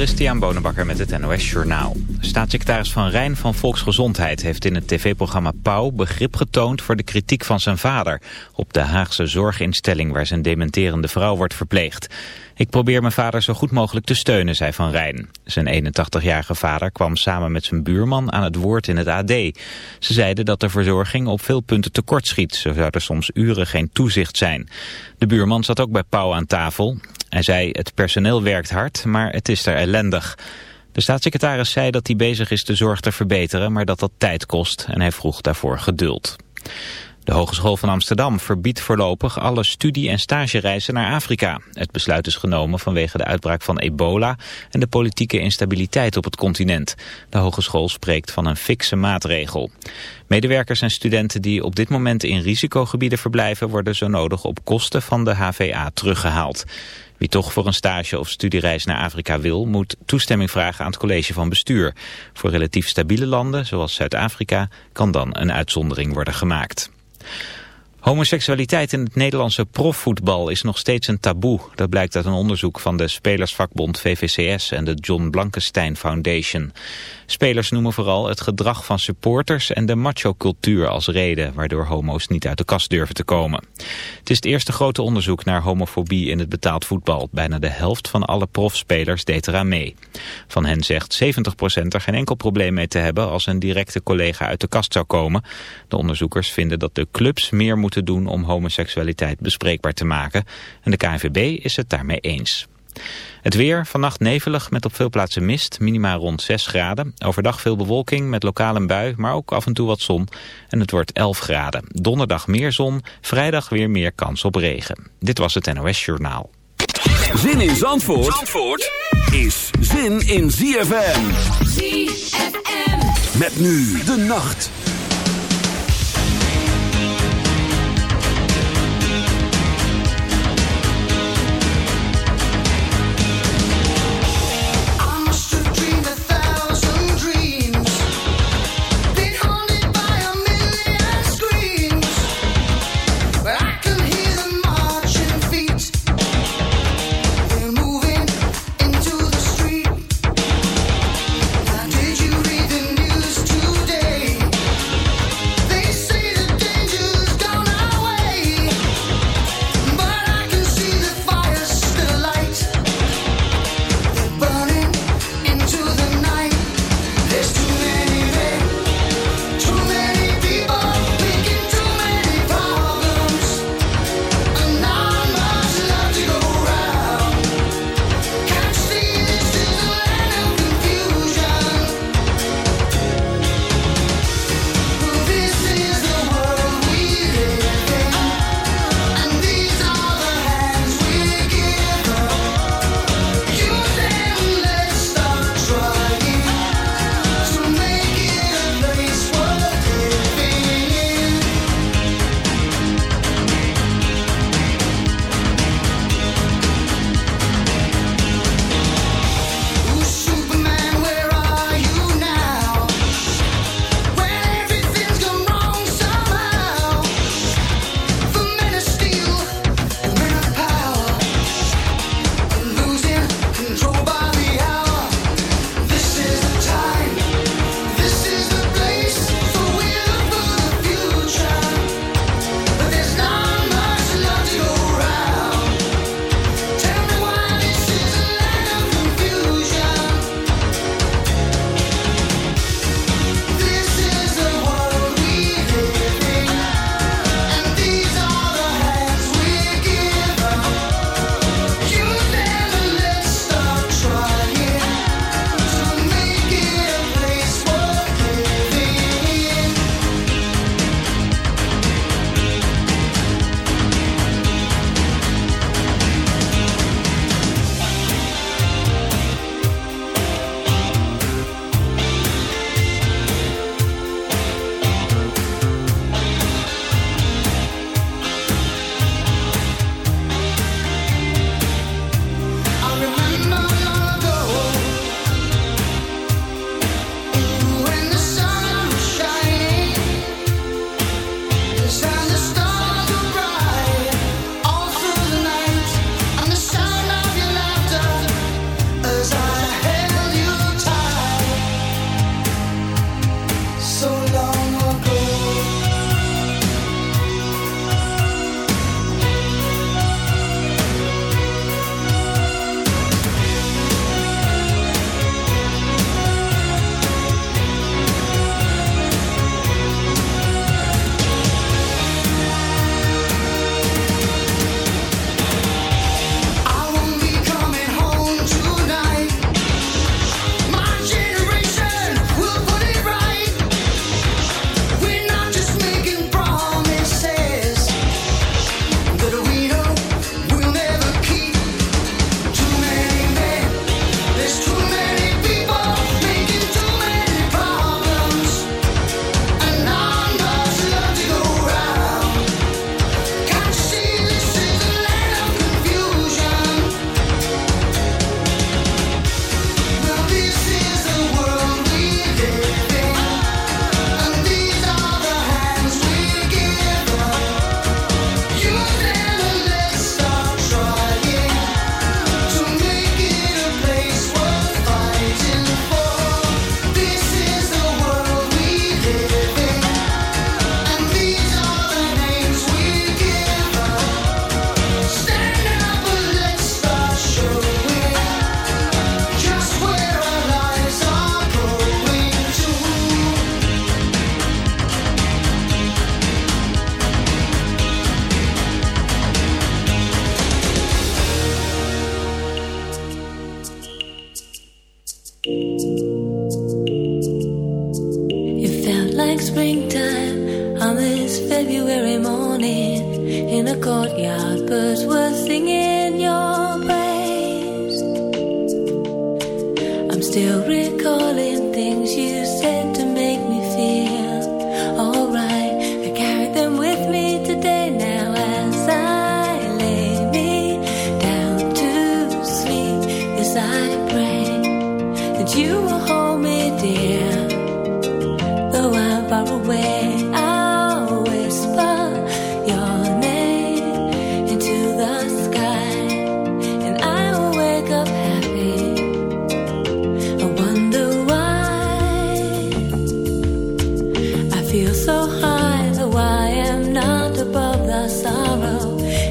Christian Bonenbakker met het NOS Journaal. Staatssecretaris Van Rijn van Volksgezondheid heeft in het tv-programma Pauw begrip getoond voor de kritiek van zijn vader op de Haagse zorginstelling waar zijn dementerende vrouw wordt verpleegd. Ik probeer mijn vader zo goed mogelijk te steunen, zei Van Rijn. Zijn 81-jarige vader kwam samen met zijn buurman aan het woord in het AD. Ze zeiden dat de verzorging op veel punten tekortschiet. Zo zou er soms uren geen toezicht zijn. De buurman zat ook bij Pauw aan tafel. Hij zei het personeel werkt hard, maar het is er ellendig. De staatssecretaris zei dat hij bezig is de zorg te verbeteren, maar dat dat tijd kost en hij vroeg daarvoor geduld. De Hogeschool van Amsterdam verbiedt voorlopig alle studie- en stagereizen naar Afrika. Het besluit is genomen vanwege de uitbraak van ebola en de politieke instabiliteit op het continent. De hogeschool spreekt van een fikse maatregel. Medewerkers en studenten die op dit moment in risicogebieden verblijven worden zo nodig op kosten van de HVA teruggehaald. Wie toch voor een stage of studiereis naar Afrika wil, moet toestemming vragen aan het college van bestuur. Voor relatief stabiele landen, zoals Zuid-Afrika, kan dan een uitzondering worden gemaakt. Homoseksualiteit in het Nederlandse profvoetbal is nog steeds een taboe. Dat blijkt uit een onderzoek van de spelersvakbond VVCS en de John Blankenstein Foundation. Spelers noemen vooral het gedrag van supporters en de macho-cultuur als reden... waardoor homo's niet uit de kast durven te komen. Het is het eerste grote onderzoek naar homofobie in het betaald voetbal. Bijna de helft van alle profspelers deed eraan mee. Van hen zegt 70% er geen enkel probleem mee te hebben... als een directe collega uit de kast zou komen. De onderzoekers vinden dat de clubs meer moeten doen om homoseksualiteit bespreekbaar te maken. En de KNVB is het daarmee eens. Het weer, vannacht nevelig met op veel plaatsen mist, minima rond 6 graden. Overdag veel bewolking met lokale bui, maar ook af en toe wat zon. En het wordt 11 graden. Donderdag meer zon, vrijdag weer meer kans op regen. Dit was het NOS Journaal. Zin in Zandvoort, Zandvoort is zin in ZFM. ZFM. Met nu de nacht.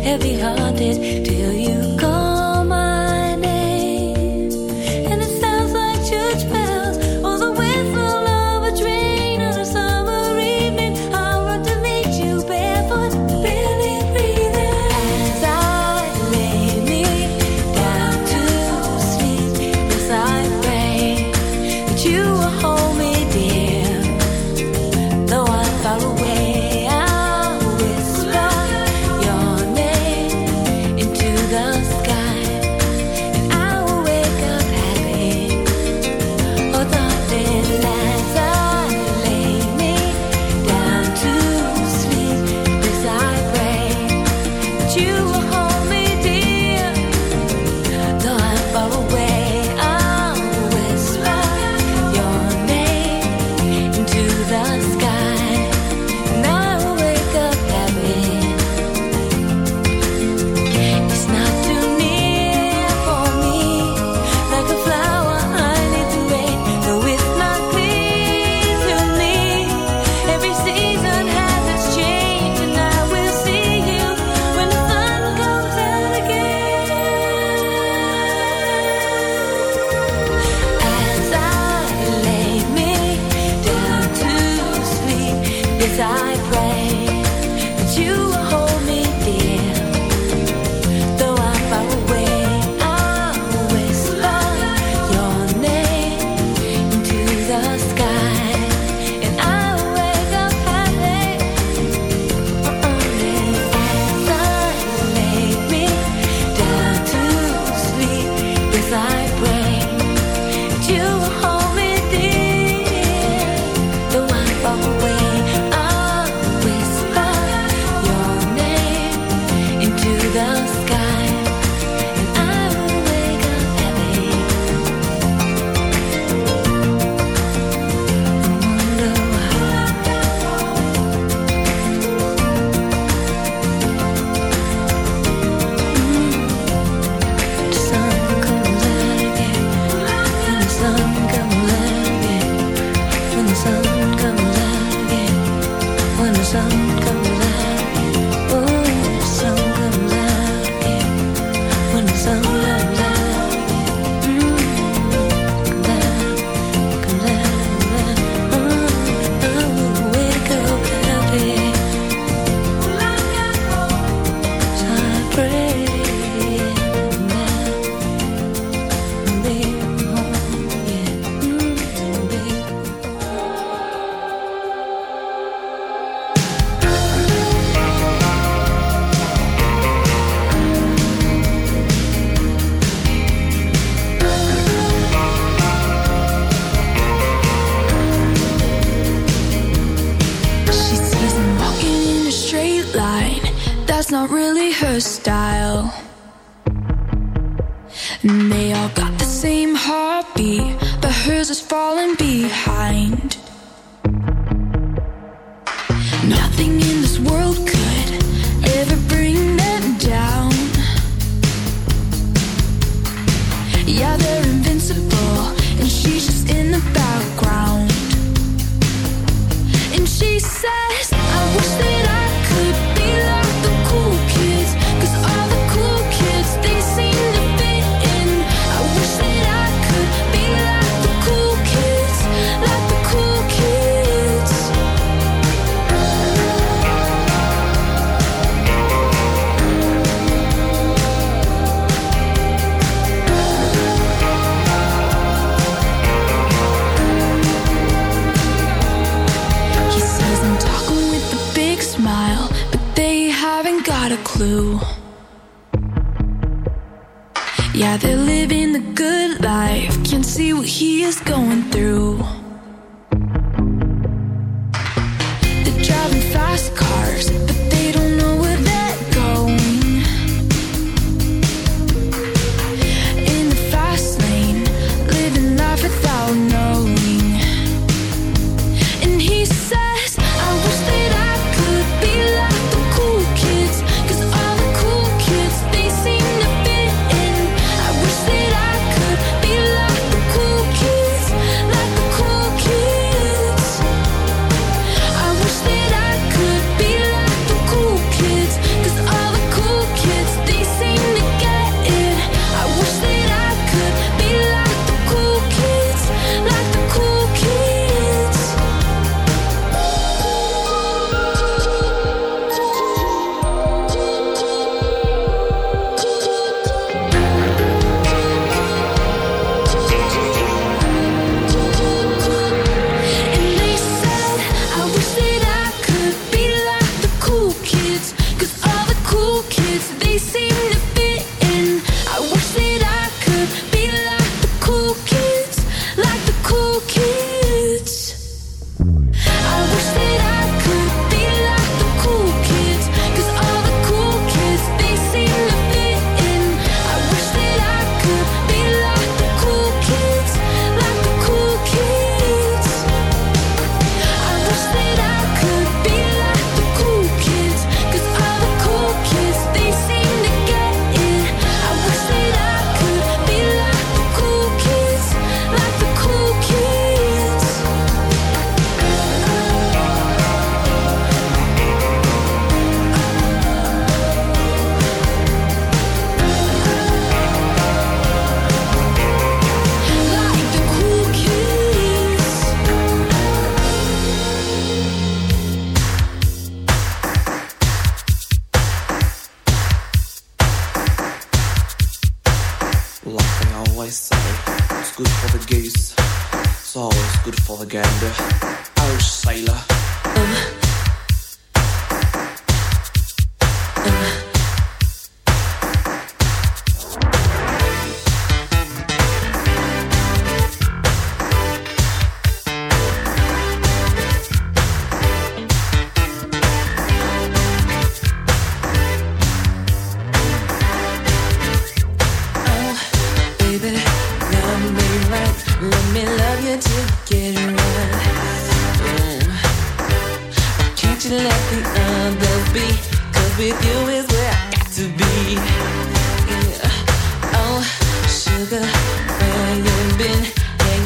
heavy hearted.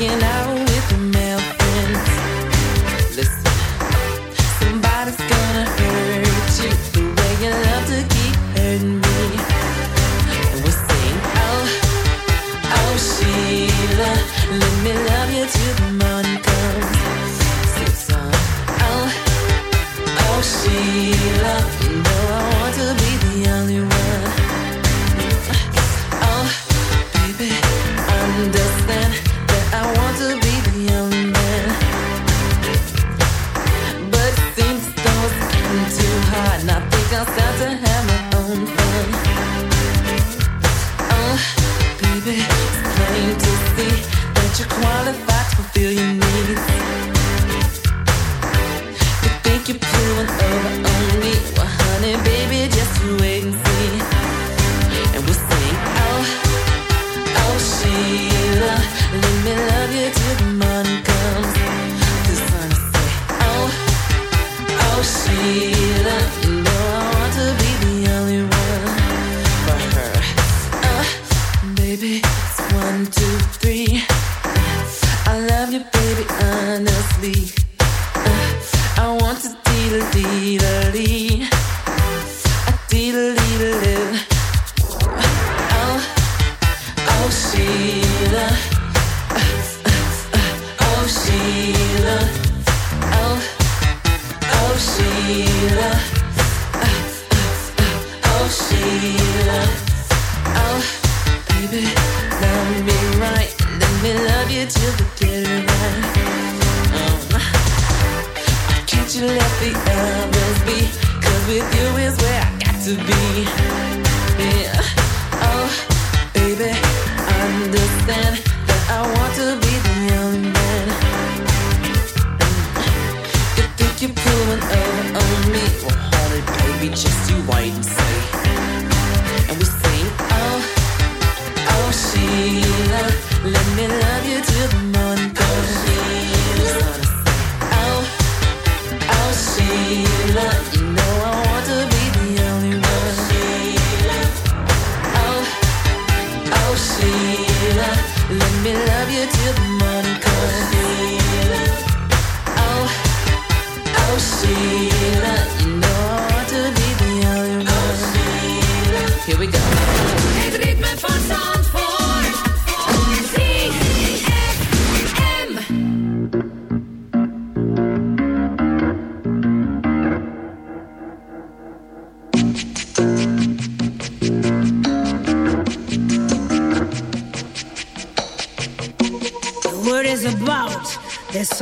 looking at is where I got to be. Oh, baby, understand that I want to be the only man. Mm. You think you're pulling over on me? Well, honey, baby, just you wait and see. And we sing, oh, oh, Sheila, let me love you till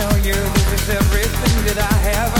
tell you this is everything that I have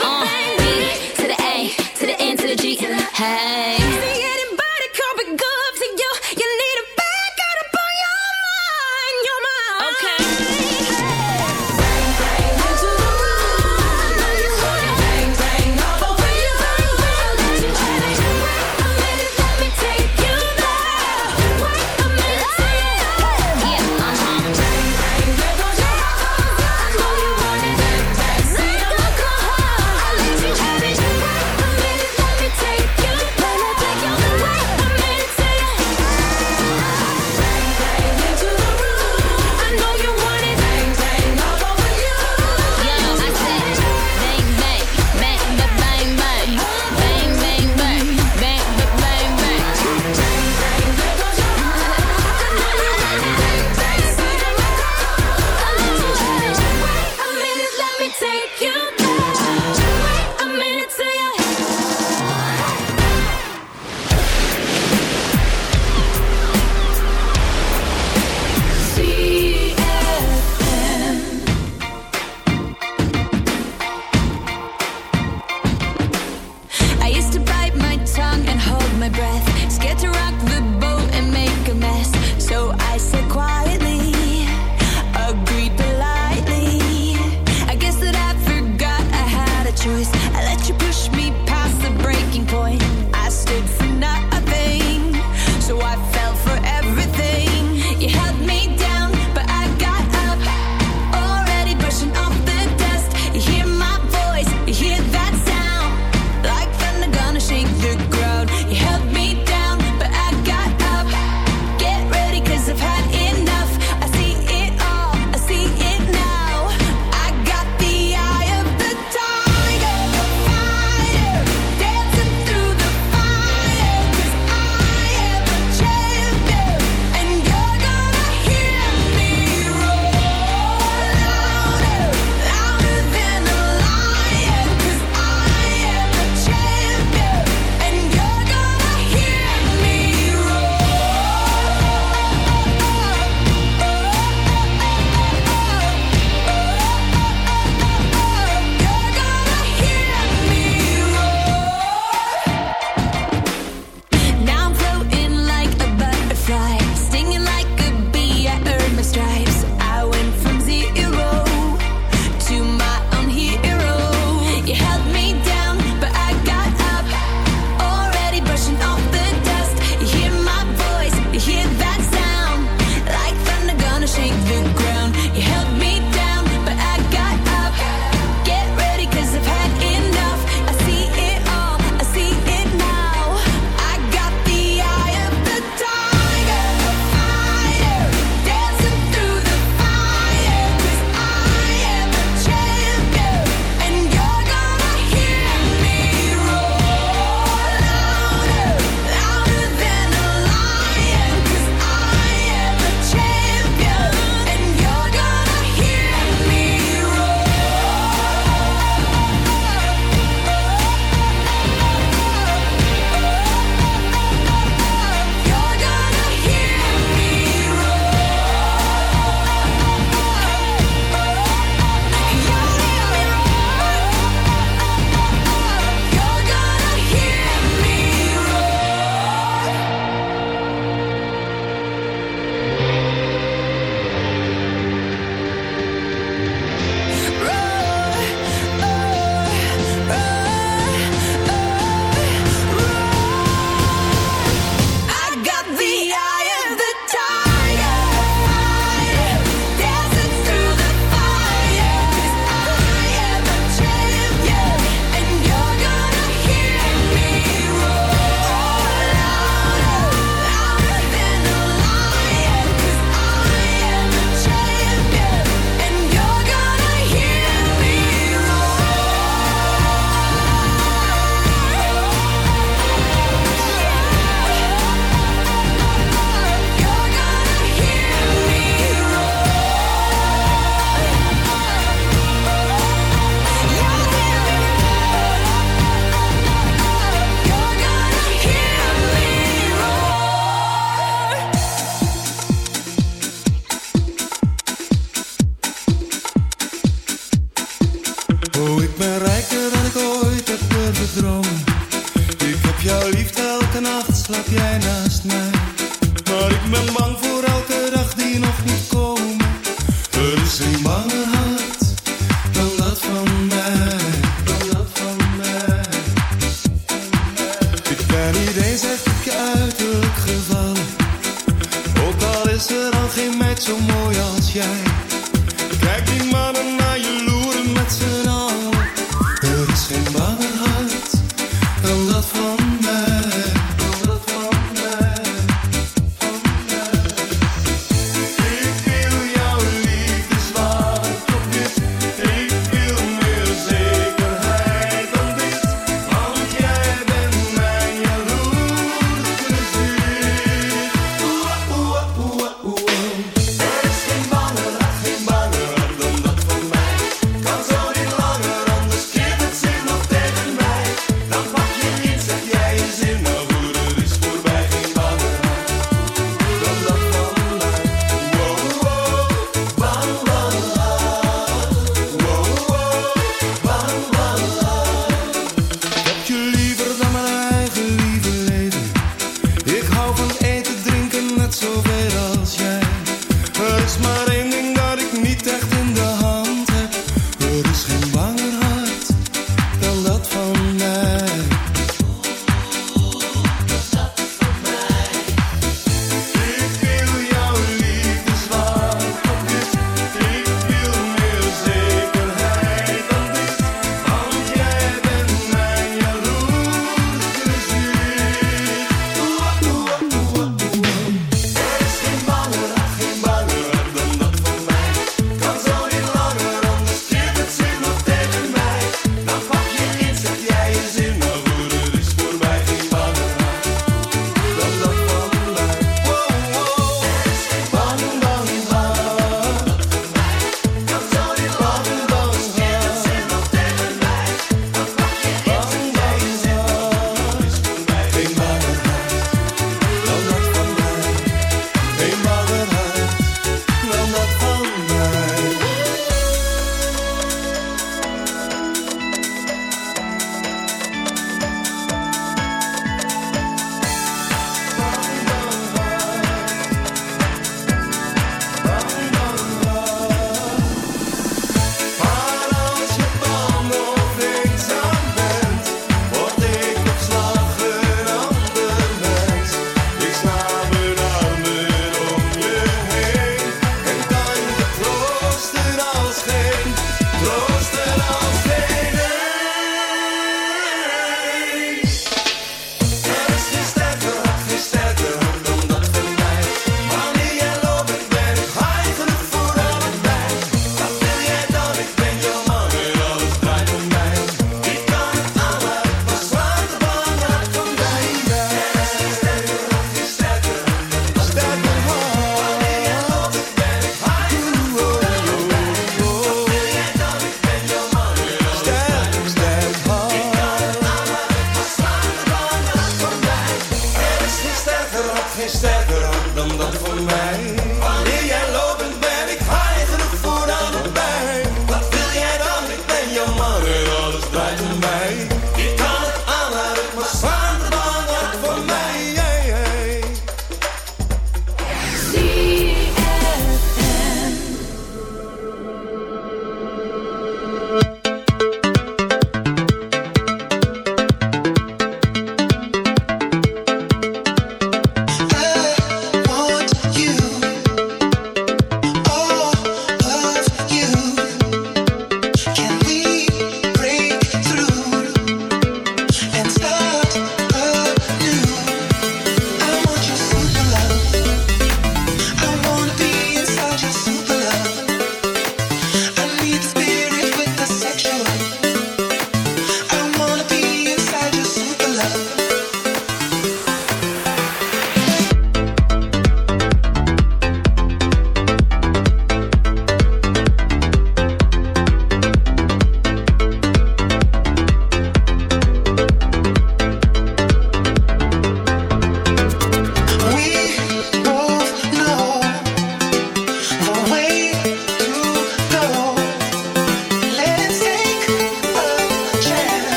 Hey.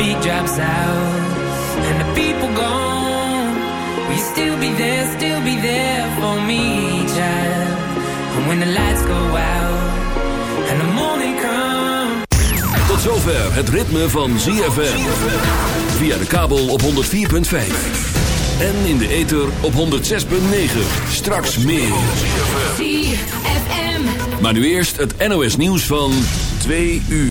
Beat drops out and the people gone, will you still be there, still be there for me, child? And when the lights go out and the morning comes. Tot zover het ritme van ZFM. Via de kabel op 104.5. En in de ether op 106.9. Straks meer. ZFM. Maar nu eerst het NOS nieuws van 2 uur.